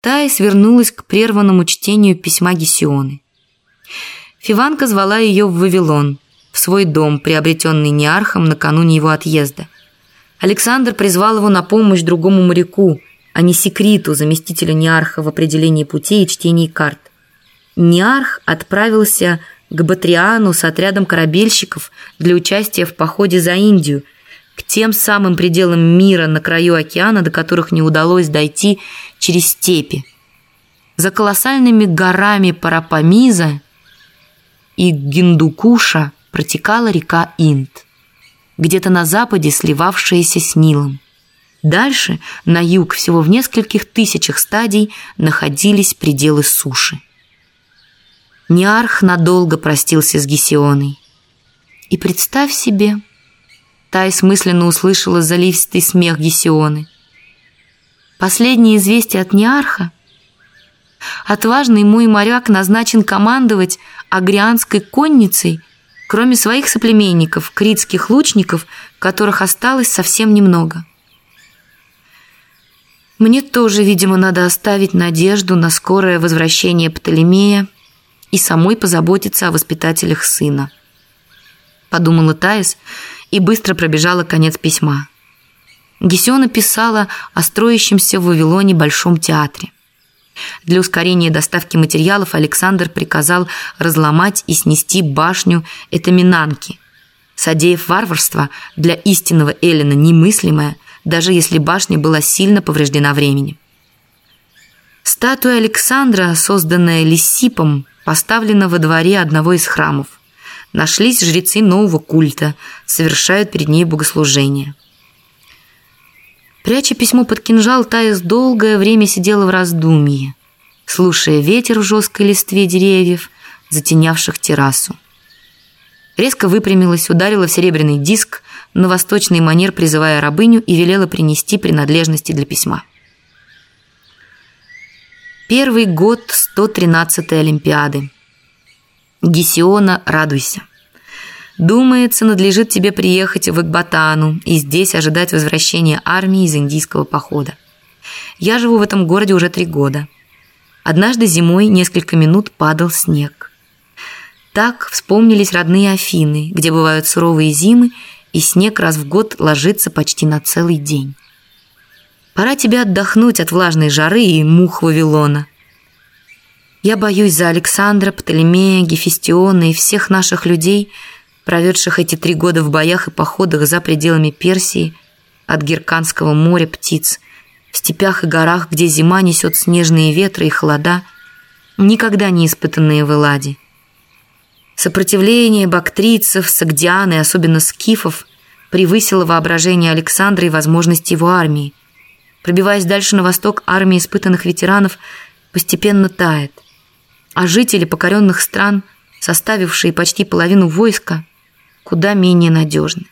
Таис вернулась к прерванному чтению письма Гесионы. Фиванка звала ее в Вавилон, в свой дом, приобретенный Неархом накануне его отъезда. Александр призвал его на помощь другому моряку, а не секрету заместителю Неарха в определении путей и чтении карт. Неарх отправился к Батриану с отрядом корабельщиков для участия в походе за Индию, к тем самым пределам мира на краю океана, до которых не удалось дойти через степи. За колоссальными горами Парапамиза и Гиндукуша протекала река Инд, где-то на западе сливавшаяся с Нилом. Дальше, на юг, всего в нескольких тысячах стадий, находились пределы суши. Ниарх надолго простился с Гесионой. И представь себе, Тайс мысленно услышала заливистый смех Гесионы. Последнее известие от Ниарха. Отважный мой моряк назначен командовать агрианской конницей, кроме своих соплеменников, критских лучников, которых осталось совсем немного. Мне тоже, видимо, надо оставить надежду на скорое возвращение Птолемея и самой позаботиться о воспитателях сына. Подумала Таис и быстро пробежала конец письма. Гесиона писала о строящемся в Вавилоне Большом театре. Для ускорения доставки материалов Александр приказал разломать и снести башню Этаминанки. Содеяв варварство для истинного Эллина немыслимое, даже если башня была сильно повреждена временем. Статуя Александра, созданная Лисипом, поставлена во дворе одного из храмов. Нашлись жрецы нового культа, совершают перед ней богослужение. Пряча письмо под кинжал, Таис долгое время сидела в раздумье, слушая ветер в жесткой листве деревьев, затенявших террасу. Резко выпрямилась, ударила в серебряный диск на восточный манер, призывая рабыню и велела принести принадлежности для письма. Первый год 113-й Олимпиады. Гесиона, радуйся. Думается, надлежит тебе приехать в Экбатану и здесь ожидать возвращения армии из индийского похода. Я живу в этом городе уже три года. Однажды зимой несколько минут падал снег. Так вспомнились родные Афины, где бывают суровые зимы, и снег раз в год ложится почти на целый день. Пора тебе отдохнуть от влажной жары и мух Вавилона. Я боюсь за Александра, Птолемея, Гефестиона и всех наших людей, проведших эти три года в боях и походах за пределами Персии, от Герканского моря птиц, в степях и горах, где зима несет снежные ветры и холода, никогда не испытанные в Эладе. Сопротивление бактрийцев, сагдиан и особенно скифов превысило воображение Александра и возможности его армии. Пробиваясь дальше на восток, армия испытанных ветеранов постепенно тает, а жители покоренных стран, составившие почти половину войска, куда менее надежны.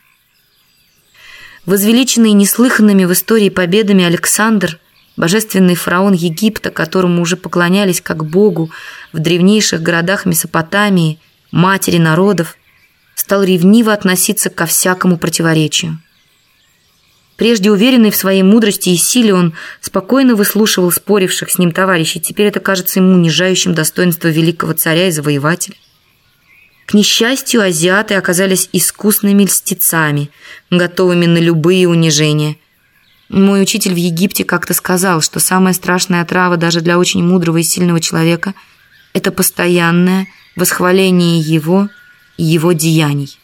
Возвеличенный неслыханными в истории победами Александр, божественный фараон Египта, которому уже поклонялись как богу в древнейших городах Месопотамии, матери народов, стал ревниво относиться ко всякому противоречию. Прежде уверенный в своей мудрости и силе, он спокойно выслушивал споривших с ним товарищей. Теперь это кажется ему унижающим достоинство великого царя и завоевателя. К несчастью, азиаты оказались искусными льстецами, готовыми на любые унижения. Мой учитель в Египте как-то сказал, что самая страшная отрава даже для очень мудрого и сильного человека – это постоянное восхваление его и его деяний.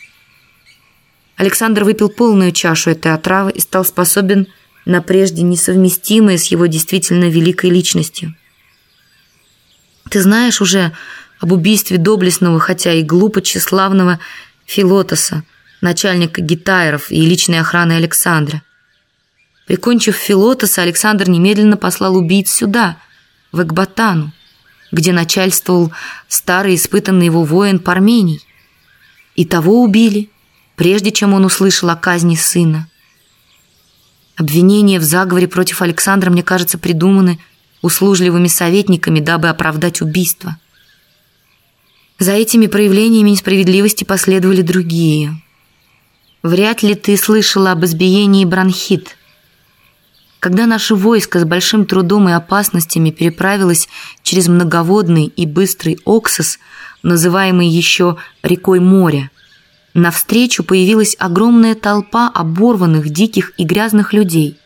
Александр выпил полную чашу этой отравы и стал способен на прежде несовместимое с его действительно великой личностью. Ты знаешь уже об убийстве доблестного, хотя и глупо тщеславного Филотоса, начальника гитайров и личной охраны Александра. Прикончив Филотоса, Александр немедленно послал убийц сюда, в Экбатану, где начальствовал старый испытанный его воин Пармений. И того убили – прежде чем он услышал о казни сына. Обвинения в заговоре против Александра, мне кажется, придуманы услужливыми советниками, дабы оправдать убийство. За этими проявлениями несправедливости последовали другие. Вряд ли ты слышала об избиении Бронхит. Когда наше войско с большим трудом и опасностями переправилось через многоводный и быстрый Оксос, называемый еще рекой моря, навстречу появилась огромная толпа оборванных, диких и грязных людей.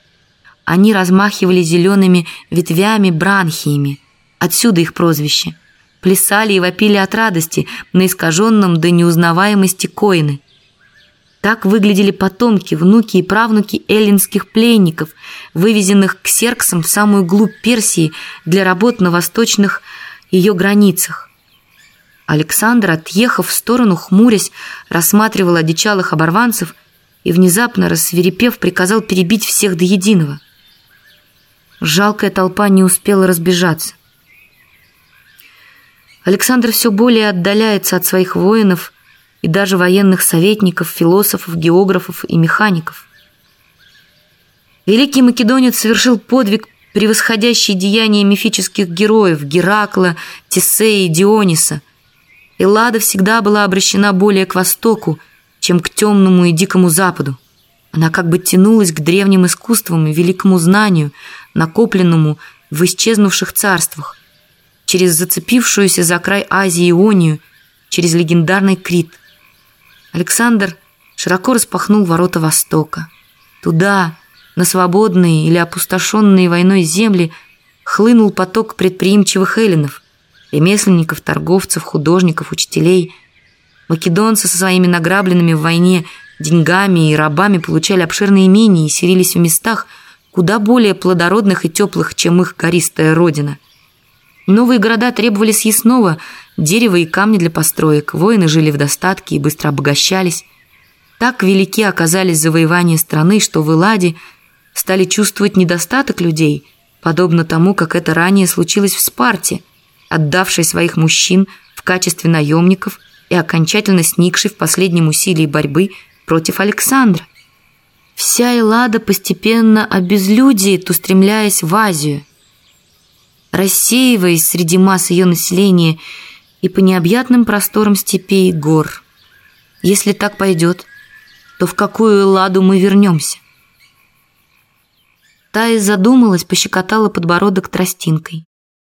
Они размахивали зелеными ветвями-бранхиями, отсюда их прозвище, плясали и вопили от радости на искаженном до неузнаваемости коины – так выглядели потомки, внуки и правнуки эллинских пленников, вывезенных к серксам в самую глубь Персии для работ на восточных ее границах. Александр, отъехав в сторону, хмурясь, рассматривал одичалых оборванцев и, внезапно рассверепев, приказал перебить всех до единого. Жалкая толпа не успела разбежаться. Александр все более отдаляется от своих воинов и даже военных советников, философов, географов и механиков. Великий македонец совершил подвиг, превосходящий деяния мифических героев Геракла, Тесея и Диониса. Эллада всегда была обращена более к востоку, чем к темному и дикому западу. Она как бы тянулась к древним искусствам и великому знанию, накопленному в исчезнувших царствах, через зацепившуюся за край Азии Ионию, через легендарный Крит – Александр широко распахнул ворота Востока. Туда, на свободные или опустошенные войной земли, хлынул поток предприимчивых эллинов, ремесленников, торговцев, художников, учителей. Македонцы со своими награбленными в войне деньгами и рабами получали обширные имения и селились в местах, куда более плодородных и теплых, чем их гористая родина. Новые города требовали съестного – дерево и камни для построек, воины жили в достатке и быстро обогащались. Так велики оказались завоевания страны, что в Элладе стали чувствовать недостаток людей, подобно тому, как это ранее случилось в Спарте, отдавшей своих мужчин в качестве наемников и окончательно сникшей в последнем усилии борьбы против Александра. Вся Эллада постепенно обезлюдит, устремляясь в Азию. Рассеиваясь среди масс ее населения – и по необъятным просторам степей и гор. Если так пойдет, то в какую ладу мы вернемся? Тая задумалась, пощекотала подбородок тростинкой.